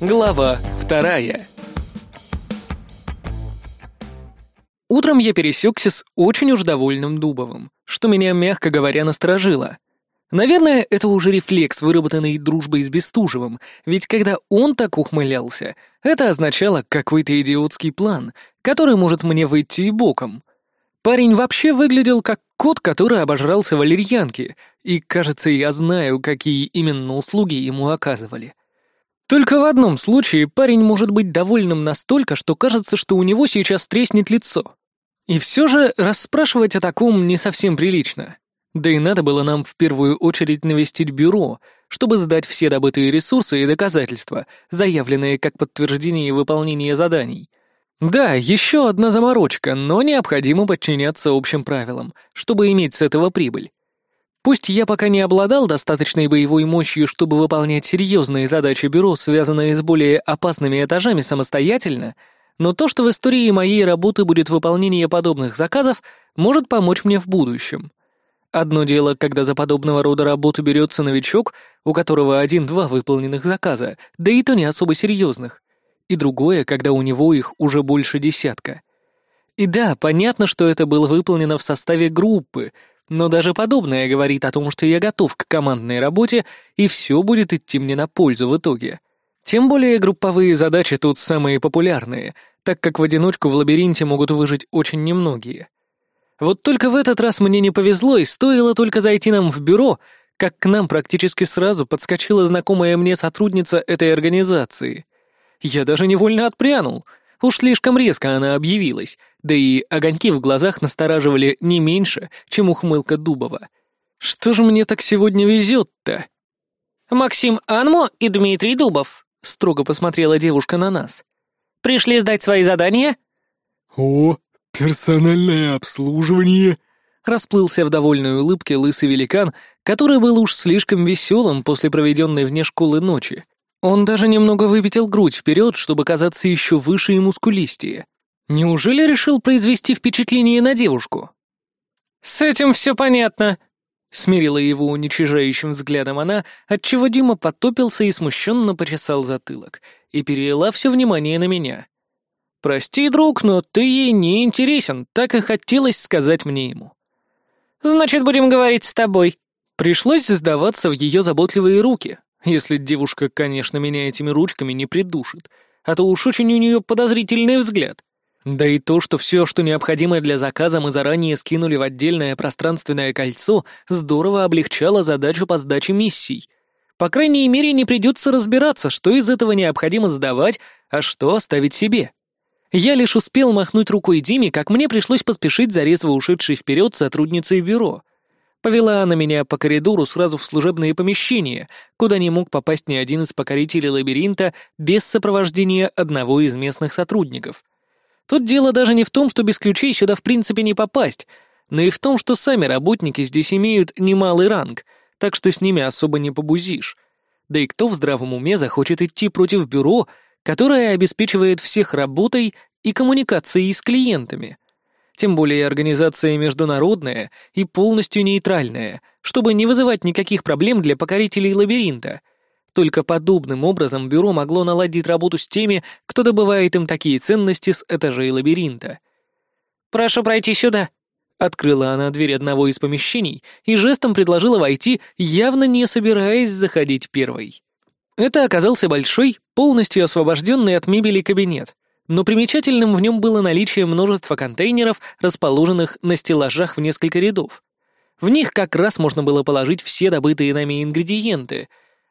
Глава вторая. Утром я пересекся с очень уж довольным Дубовым, что меня, мягко говоря, насторожило. Наверное, это уже рефлекс, выработанный дружбой с Бестужевым, ведь когда он так ухмылялся, это означало какой-то идиотский план, который может мне выйти и боком. Парень вообще выглядел как кот, который обожрался валерьянки, и, кажется, я знаю, какие именно услуги ему оказывали. Только в одном случае парень может быть довольным настолько, что кажется, что у него сейчас треснет лицо. И все же расспрашивать о таком не совсем прилично. Да и надо было нам в первую очередь навестить бюро, чтобы сдать все добытые ресурсы и доказательства, заявленные как подтверждение выполнения заданий. Да, еще одна заморочка, но необходимо подчиняться общим правилам, чтобы иметь с этого прибыль. Пусть я пока не обладал достаточной боевой мощью, чтобы выполнять серьезные задачи бюро, связанные с более опасными этажами самостоятельно, но то, что в истории моей работы будет выполнение подобных заказов, может помочь мне в будущем. Одно дело, когда за подобного рода работу берется новичок, у которого один-два выполненных заказа, да и то не особо серьезных. И другое, когда у него их уже больше десятка. И да, понятно, что это было выполнено в составе группы — но даже подобное говорит о том, что я готов к командной работе, и все будет идти мне на пользу в итоге. Тем более групповые задачи тут самые популярные, так как в одиночку в лабиринте могут выжить очень немногие. Вот только в этот раз мне не повезло, и стоило только зайти нам в бюро, как к нам практически сразу подскочила знакомая мне сотрудница этой организации. Я даже невольно отпрянул — Уж слишком резко она объявилась, да и огоньки в глазах настораживали не меньше, чем ухмылка Дубова. Что же мне так сегодня везет-то? «Максим Анмо и Дмитрий Дубов», — строго посмотрела девушка на нас. «Пришли сдать свои задания?» «О, персональное обслуживание», — расплылся в довольной улыбке лысый великан, который был уж слишком веселым после проведенной вне школы ночи. Он даже немного вывитил грудь вперед, чтобы казаться еще выше и мускулистее. Неужели решил произвести впечатление на девушку? «С этим все понятно», — смирила его уничижающим взглядом она, отчего Дима потопился и смущенно почесал затылок, и перелила все внимание на меня. «Прости, друг, но ты ей не интересен, так и хотелось сказать мне ему». «Значит, будем говорить с тобой». Пришлось сдаваться в ее заботливые руки, если девушка, конечно, меня этими ручками не придушит, а то уж очень у нее подозрительный взгляд. Да и то, что все, что необходимо для заказа, мы заранее скинули в отдельное пространственное кольцо, здорово облегчало задачу по сдаче миссий. По крайней мере, не придется разбираться, что из этого необходимо сдавать, а что оставить себе. Я лишь успел махнуть рукой Диме, как мне пришлось поспешить за ушедшей вперед сотрудницей бюро — Повела она меня по коридору сразу в служебные помещения, куда не мог попасть ни один из покорителей лабиринта без сопровождения одного из местных сотрудников. Тут дело даже не в том, что без ключей сюда в принципе не попасть, но и в том, что сами работники здесь имеют немалый ранг, так что с ними особо не побузишь. Да и кто в здравом уме захочет идти против бюро, которое обеспечивает всех работой и коммуникацией с клиентами? Тем более организация международная и полностью нейтральная, чтобы не вызывать никаких проблем для покорителей лабиринта. Только подобным образом бюро могло наладить работу с теми, кто добывает им такие ценности с этажей лабиринта. «Прошу пройти сюда», Открыла она дверь одного из помещений и жестом предложила войти, явно не собираясь заходить первой. Это оказался большой, полностью освобожденный от мебели кабинет, но примечательным в нем было наличие множества контейнеров, расположенных на стеллажах в несколько рядов. В них как раз можно было положить все добытые нами ингредиенты,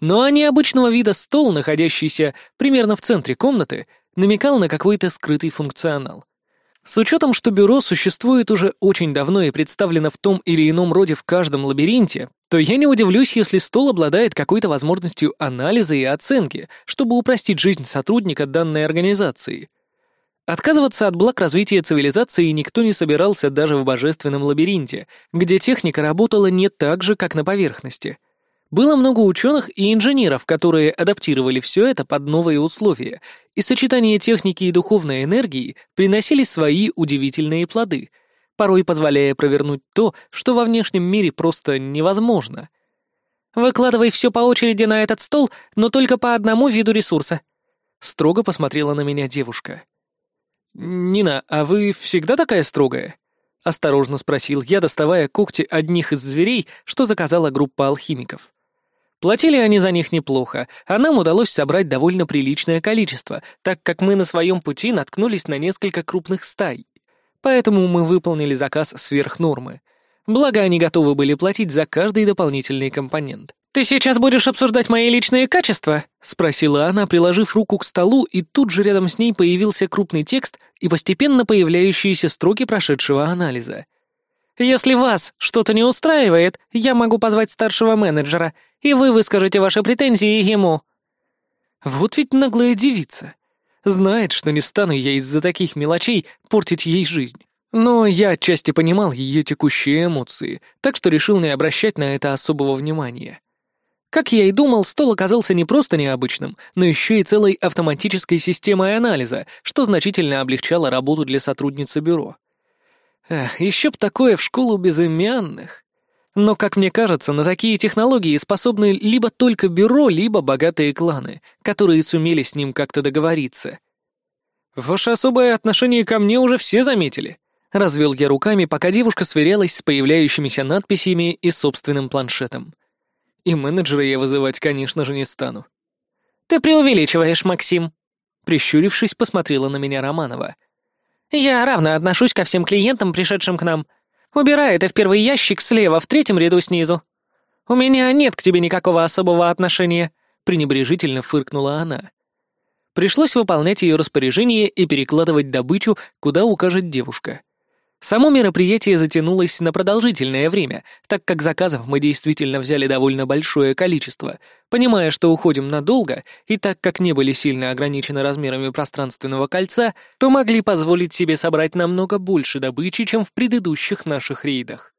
но необычного вида стол, находящийся примерно в центре комнаты, намекал на какой-то скрытый функционал. С учетом, что бюро существует уже очень давно и представлено в том или ином роде в каждом лабиринте, то я не удивлюсь, если стол обладает какой-то возможностью анализа и оценки, чтобы упростить жизнь сотрудника данной организации. Отказываться от благ развития цивилизации никто не собирался даже в божественном лабиринте, где техника работала не так же, как на поверхности. Было много ученых и инженеров, которые адаптировали все это под новые условия, и сочетание техники и духовной энергии приносили свои удивительные плоды, порой позволяя провернуть то, что во внешнем мире просто невозможно. «Выкладывай все по очереди на этот стол, но только по одному виду ресурса», — строго посмотрела на меня девушка. «Нина, а вы всегда такая строгая?» — осторожно спросил я, доставая когти одних из зверей, что заказала группа алхимиков. Платили они за них неплохо, а нам удалось собрать довольно приличное количество, так как мы на своем пути наткнулись на несколько крупных стай. Поэтому мы выполнили заказ сверх нормы. Благо, они готовы были платить за каждый дополнительный компонент. «Ты сейчас будешь обсуждать мои личные качества?» — спросила она, приложив руку к столу, и тут же рядом с ней появился крупный текст и постепенно появляющиеся строки прошедшего анализа. «Если вас что-то не устраивает, я могу позвать старшего менеджера, и вы выскажете ваши претензии ему». Вот ведь наглая девица. Знает, что не стану я из-за таких мелочей портить ей жизнь. Но я отчасти понимал ее текущие эмоции, так что решил не обращать на это особого внимания. Как я и думал, стол оказался не просто необычным, но еще и целой автоматической системой анализа, что значительно облегчало работу для сотрудницы бюро. Эх, еще б такое в школу безымянных. Но, как мне кажется, на такие технологии способны либо только бюро, либо богатые кланы, которые сумели с ним как-то договориться. Ваше особое отношение ко мне уже все заметили. Развел я руками, пока девушка сверялась с появляющимися надписями и собственным планшетом. И менеджера я вызывать, конечно же, не стану. «Ты преувеличиваешь, Максим», — прищурившись, посмотрела на меня Романова. «Я равно отношусь ко всем клиентам, пришедшим к нам. Убирай это в первый ящик слева, в третьем ряду снизу. У меня нет к тебе никакого особого отношения», — пренебрежительно фыркнула она. Пришлось выполнять ее распоряжение и перекладывать добычу, куда укажет девушка. Само мероприятие затянулось на продолжительное время, так как заказов мы действительно взяли довольно большое количество, понимая, что уходим надолго, и так как не были сильно ограничены размерами пространственного кольца, то могли позволить себе собрать намного больше добычи, чем в предыдущих наших рейдах.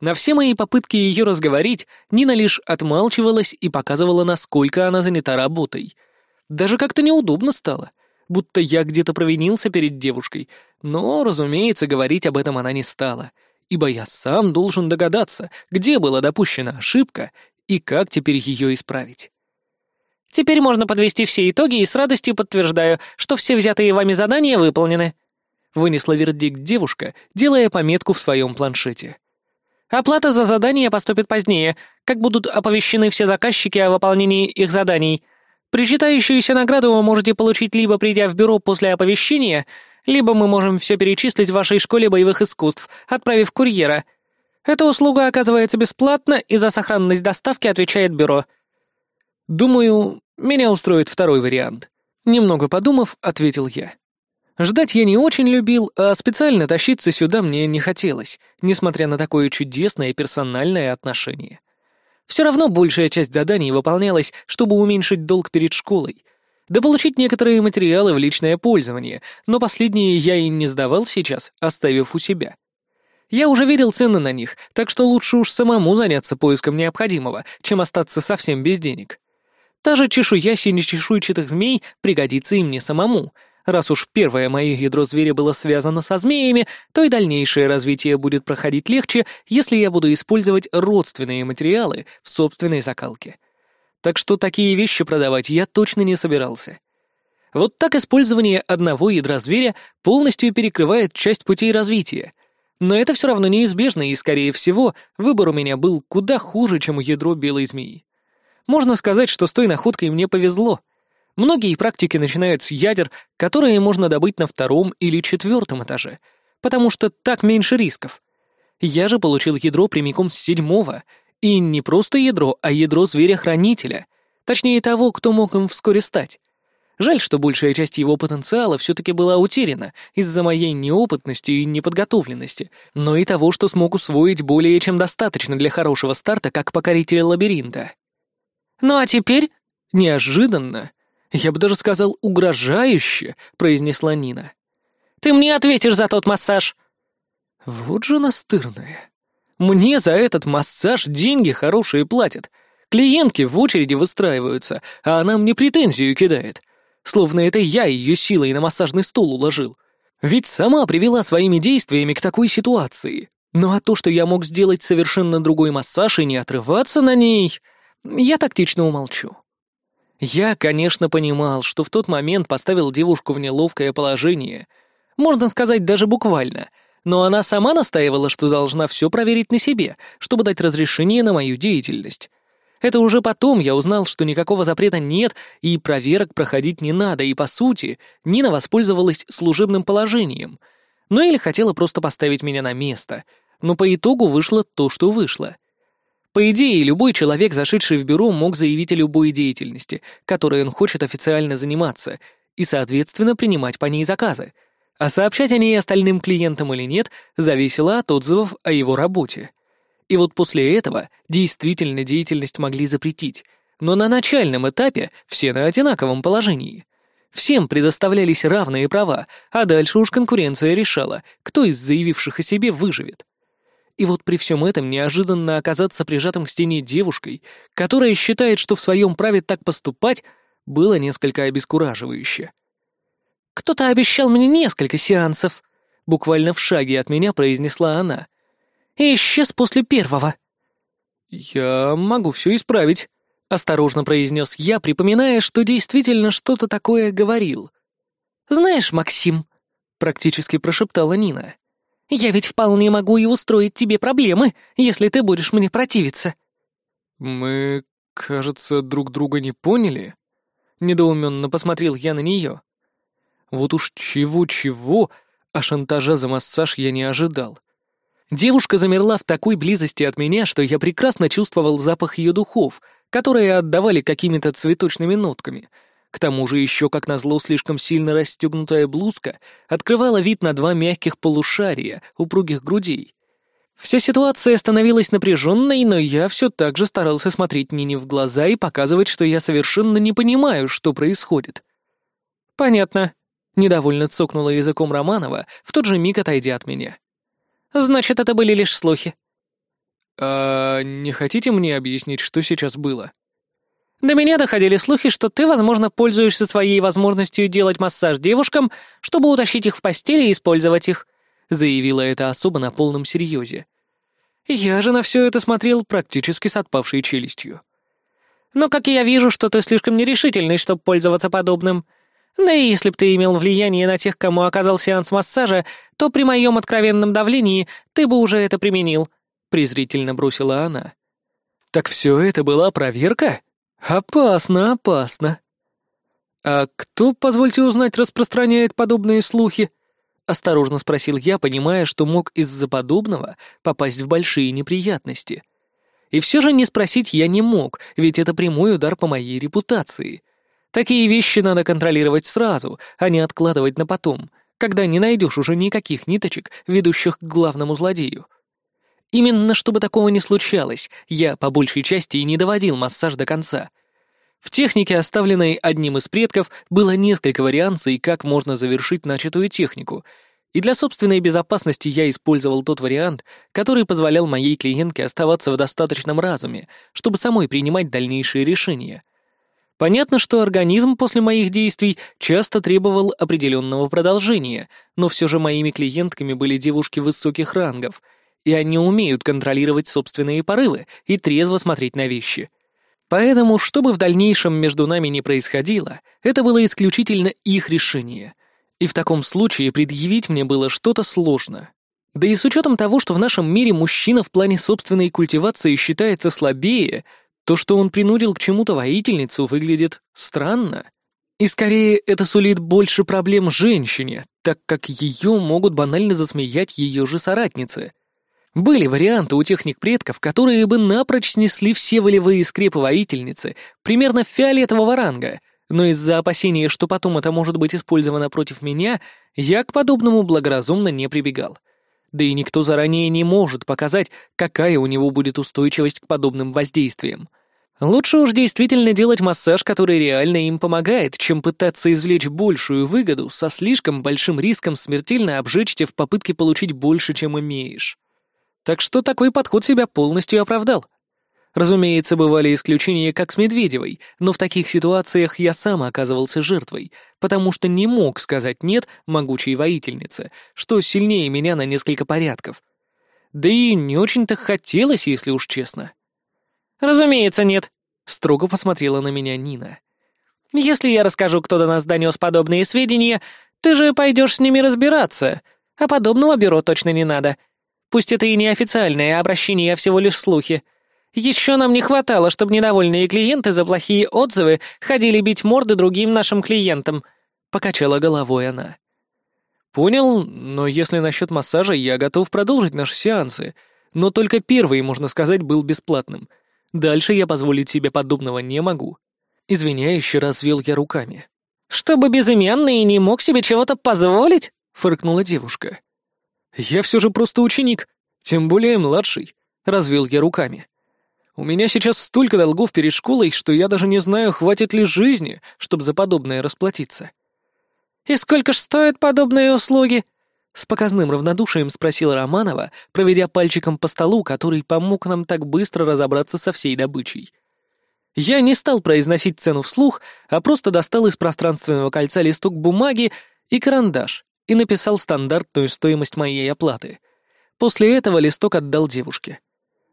На все мои попытки ее разговорить, Нина лишь отмалчивалась и показывала, насколько она занята работой. Даже как-то неудобно стало — будто я где-то провинился перед девушкой, но, разумеется, говорить об этом она не стала, ибо я сам должен догадаться, где была допущена ошибка и как теперь ее исправить. Теперь можно подвести все итоги и с радостью подтверждаю, что все взятые вами задания выполнены. Вынесла вердикт девушка, делая пометку в своем планшете. Оплата за задание поступит позднее, как будут оповещены все заказчики о выполнении их заданий. Причитающуюся награду вы можете получить либо придя в бюро после оповещения, либо мы можем все перечислить в вашей школе боевых искусств, отправив курьера. Эта услуга оказывается бесплатно, и за сохранность доставки отвечает бюро. Думаю, меня устроит второй вариант. Немного подумав, ответил я. Ждать я не очень любил, а специально тащиться сюда мне не хотелось, несмотря на такое чудесное персональное отношение. Все равно большая часть заданий выполнялась, чтобы уменьшить долг перед школой. Да получить некоторые материалы в личное пользование, но последние я и не сдавал сейчас, оставив у себя. Я уже видел цены на них, так что лучше уж самому заняться поиском необходимого, чем остаться совсем без денег. Та же чешуя синечешуйчатых змей пригодится и мне самому — Раз уж первое мое ядро зверя было связано со змеями, то и дальнейшее развитие будет проходить легче, если я буду использовать родственные материалы в собственной закалке. Так что такие вещи продавать я точно не собирался. Вот так использование одного ядра зверя полностью перекрывает часть путей развития. Но это все равно неизбежно, и, скорее всего, выбор у меня был куда хуже, чем ядро белой змеи. Можно сказать, что с той находкой мне повезло — Многие практики начинают с ядер, которые можно добыть на втором или четвертом этаже, потому что так меньше рисков. Я же получил ядро прямиком с седьмого, и не просто ядро, а ядро зверя-хранителя, точнее того, кто мог им вскоре стать. Жаль, что большая часть его потенциала все-таки была утеряна из-за моей неопытности и неподготовленности, но и того, что смог усвоить более чем достаточно для хорошего старта как покоритель лабиринта. Ну а теперь, неожиданно, «Я бы даже сказал, угрожающе», — произнесла Нина. «Ты мне ответишь за тот массаж!» Вот же настырная. Мне за этот массаж деньги хорошие платят. Клиентки в очереди выстраиваются, а она мне претензию кидает. Словно это я ее силой на массажный стол уложил. Ведь сама привела своими действиями к такой ситуации. Ну а то, что я мог сделать совершенно другой массаж и не отрываться на ней, я тактично умолчу. Я, конечно, понимал, что в тот момент поставил девушку в неловкое положение. Можно сказать, даже буквально. Но она сама настаивала, что должна все проверить на себе, чтобы дать разрешение на мою деятельность. Это уже потом я узнал, что никакого запрета нет, и проверок проходить не надо, и, по сути, Нина воспользовалась служебным положением. Ну или хотела просто поставить меня на место. Но по итогу вышло то, что вышло. По идее, любой человек, зашедший в бюро, мог заявить о любой деятельности, которой он хочет официально заниматься, и, соответственно, принимать по ней заказы. А сообщать о ней остальным клиентам или нет, зависело от отзывов о его работе. И вот после этого действительно деятельность могли запретить, но на начальном этапе все на одинаковом положении. Всем предоставлялись равные права, а дальше уж конкуренция решала, кто из заявивших о себе выживет. И вот при всем этом неожиданно оказаться прижатым к стене девушкой, которая считает, что в своем праве так поступать, было несколько обескураживающе. «Кто-то обещал мне несколько сеансов», — буквально в шаге от меня произнесла она. «И исчез после первого». «Я могу все исправить», — осторожно произнес я, припоминая, что действительно что-то такое говорил. «Знаешь, Максим», — практически прошептала Нина, я ведь вполне могу и устроить тебе проблемы, если ты будешь мне противиться». «Мы, кажется, друг друга не поняли?» Недоуменно посмотрел я на нее. Вот уж чего-чего, а шантажа за массаж я не ожидал. Девушка замерла в такой близости от меня, что я прекрасно чувствовал запах ее духов, которые отдавали какими-то цветочными нотками — к тому же еще, как назло, слишком сильно расстегнутая блузка открывала вид на два мягких полушария, упругих грудей. Вся ситуация становилась напряженной, но я все так же старался смотреть Нине в глаза и показывать, что я совершенно не понимаю, что происходит. «Понятно», — недовольно цокнула языком Романова, в тот же миг отойдя от меня. «Значит, это были лишь слухи». «А не хотите мне объяснить, что сейчас было?» До меня доходили слухи, что ты, возможно, пользуешься своей возможностью делать массаж девушкам, чтобы утащить их в постель и использовать их», — заявила эта особа на полном серьезе. Я же на все это смотрел практически с отпавшей челюстью. «Но как я вижу, что ты слишком нерешительный, чтобы пользоваться подобным. Да и если б ты имел влияние на тех, кому оказал сеанс массажа, то при моем откровенном давлении ты бы уже это применил», — презрительно бросила она. «Так все это была проверка?» «Опасно, опасно». «А кто, позвольте узнать, распространяет подобные слухи?» — осторожно спросил я, понимая, что мог из-за подобного попасть в большие неприятности. И все же не спросить я не мог, ведь это прямой удар по моей репутации. Такие вещи надо контролировать сразу, а не откладывать на потом, когда не найдешь уже никаких ниточек, ведущих к главному злодею. Именно чтобы такого не случалось, я по большей части и не доводил массаж до конца. В технике, оставленной одним из предков, было несколько вариаций, как можно завершить начатую технику, и для собственной безопасности я использовал тот вариант, который позволял моей клиентке оставаться в достаточном разуме, чтобы самой принимать дальнейшие решения. Понятно, что организм после моих действий часто требовал определенного продолжения, но все же моими клиентками были девушки высоких рангов — и они умеют контролировать собственные порывы и трезво смотреть на вещи. Поэтому, что бы в дальнейшем между нами ни происходило, это было исключительно их решение. И в таком случае предъявить мне было что-то сложно. Да и с учетом того, что в нашем мире мужчина в плане собственной культивации считается слабее, то, что он принудил к чему-то воительницу, выглядит странно. И скорее это сулит больше проблем женщине, так как ее могут банально засмеять ее же соратницы — были варианты у техник предков, которые бы напрочь снесли все волевые скрепы воительницы, примерно фиолетового ранга, но из-за опасения, что потом это может быть использовано против меня, я к подобному благоразумно не прибегал. Да и никто заранее не может показать, какая у него будет устойчивость к подобным воздействиям. Лучше уж действительно делать массаж, который реально им помогает, чем пытаться извлечь большую выгоду со слишком большим риском смертельно обжечься в попытке получить больше, чем имеешь. Так что такой подход себя полностью оправдал. Разумеется, бывали исключения, как с Медведевой, но в таких ситуациях я сам оказывался жертвой, потому что не мог сказать «нет» могучей воительнице, что сильнее меня на несколько порядков. Да и не очень-то хотелось, если уж честно. «Разумеется, нет», — строго посмотрела на меня Нина. Если я расскажу, кто до нас донес подобные сведения, ты же пойдешь с ними разбираться, а подобного бюро точно не надо. Пусть это и не официальное обращение, а всего лишь слухи. Еще нам не хватало, чтобы недовольные клиенты за плохие отзывы ходили бить морды другим нашим клиентам», — покачала головой она. «Понял, но если насчет массажа, я готов продолжить наши сеансы, но только первый, можно сказать, был бесплатным. Дальше я позволить себе подобного не могу». Извиняюще развел я руками. «Чтобы безымянный не мог себе чего-то позволить?» — фыркнула девушка. «Я все же просто ученик, тем более младший», — развел я руками. «У меня сейчас столько долгов перед школой, что я даже не знаю, хватит ли жизни, чтобы за подобное расплатиться». «И сколько ж стоят подобные услуги?» С показным равнодушием спросила Романова, проведя пальчиком по столу, который помог нам так быстро разобраться со всей добычей. Я не стал произносить цену вслух, а просто достал из пространственного кольца листок бумаги и карандаш и написал стандартную стоимость моей оплаты. После этого листок отдал девушке.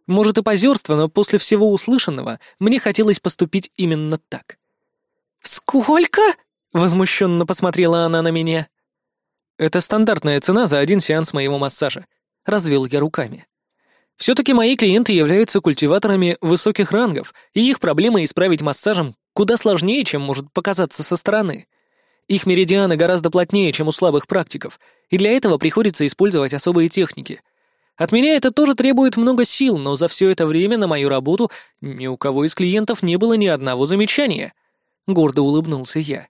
Может и позерство, но после всего услышанного мне хотелось поступить именно так. «Сколько?» — возмущенно посмотрела она на меня. «Это стандартная цена за один сеанс моего массажа», — развел я руками. Все-таки мои клиенты являются культиваторами высоких рангов, и их проблема исправить массажем куда сложнее, чем может показаться со стороны. Их меридианы гораздо плотнее, чем у слабых практиков, и для этого приходится использовать особые техники. От меня это тоже требует много сил, но за все это время на мою работу ни у кого из клиентов не было ни одного замечания. Гордо улыбнулся я.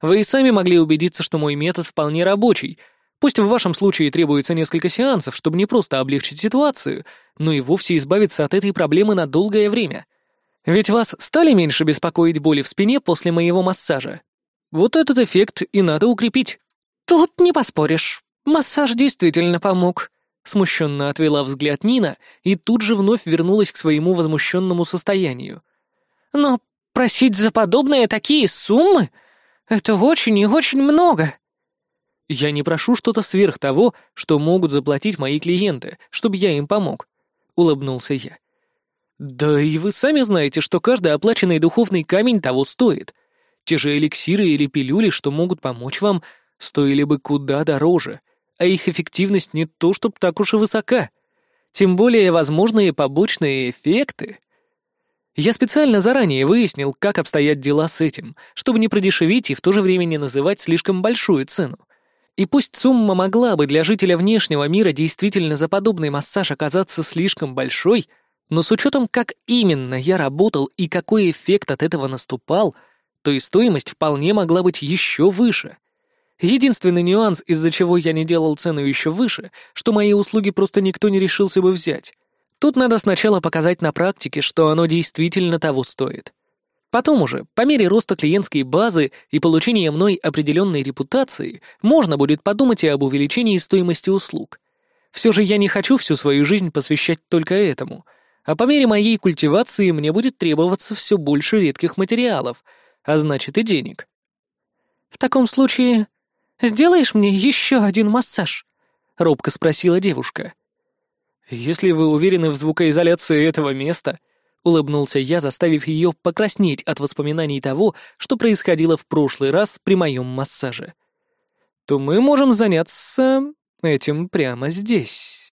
Вы и сами могли убедиться, что мой метод вполне рабочий — Пусть в вашем случае требуется несколько сеансов, чтобы не просто облегчить ситуацию, но и вовсе избавиться от этой проблемы на долгое время. Ведь вас стали меньше беспокоить боли в спине после моего массажа. Вот этот эффект и надо укрепить. Тут не поспоришь. Массаж действительно помог. Смущенно отвела взгляд Нина и тут же вновь вернулась к своему возмущенному состоянию. Но просить за подобное такие суммы — это очень и очень много. Я не прошу что-то сверх того, что могут заплатить мои клиенты, чтобы я им помог», — улыбнулся я. «Да и вы сами знаете, что каждый оплаченный духовный камень того стоит. Те же эликсиры или пилюли, что могут помочь вам, стоили бы куда дороже, а их эффективность не то, чтобы так уж и высока. Тем более возможные побочные эффекты. Я специально заранее выяснил, как обстоят дела с этим, чтобы не продешевить и в то же время не называть слишком большую цену. И пусть сумма могла бы для жителя внешнего мира действительно за подобный массаж оказаться слишком большой, но с учетом, как именно я работал и какой эффект от этого наступал, то и стоимость вполне могла быть еще выше. Единственный нюанс, из-за чего я не делал цену еще выше, что мои услуги просто никто не решился бы взять. Тут надо сначала показать на практике, что оно действительно того стоит. Потом уже, по мере роста клиентской базы и получения мной определенной репутации, можно будет подумать и об увеличении стоимости услуг. Все же я не хочу всю свою жизнь посвящать только этому, а по мере моей культивации мне будет требоваться все больше редких материалов, а значит и денег. «В таком случае сделаешь мне еще один массаж?» — робко спросила девушка. «Если вы уверены в звукоизоляции этого места», Улыбнулся я, заставив ее покраснеть от воспоминаний того, что происходило в прошлый раз при моем массаже. То мы можем заняться этим прямо здесь.